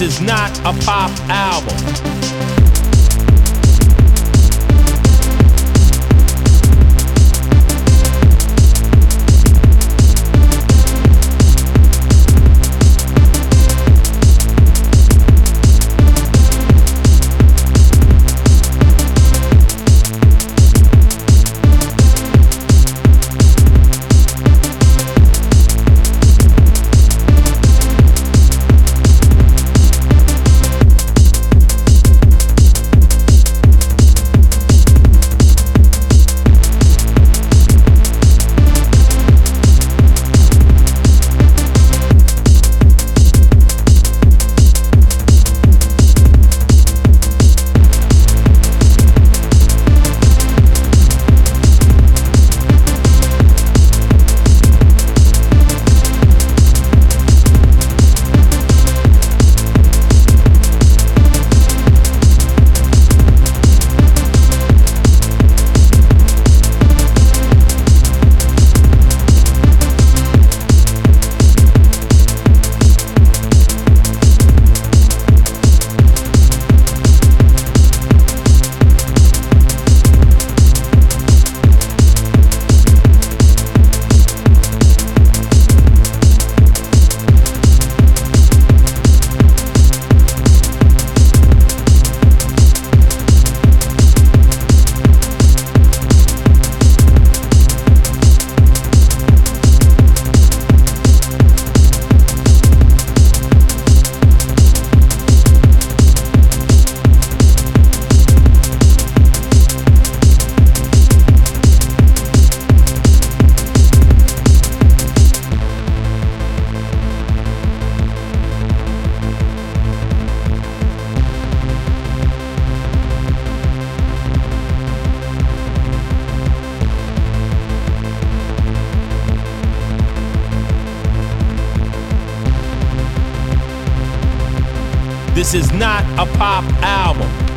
This is not a pop album. This is not a pop album.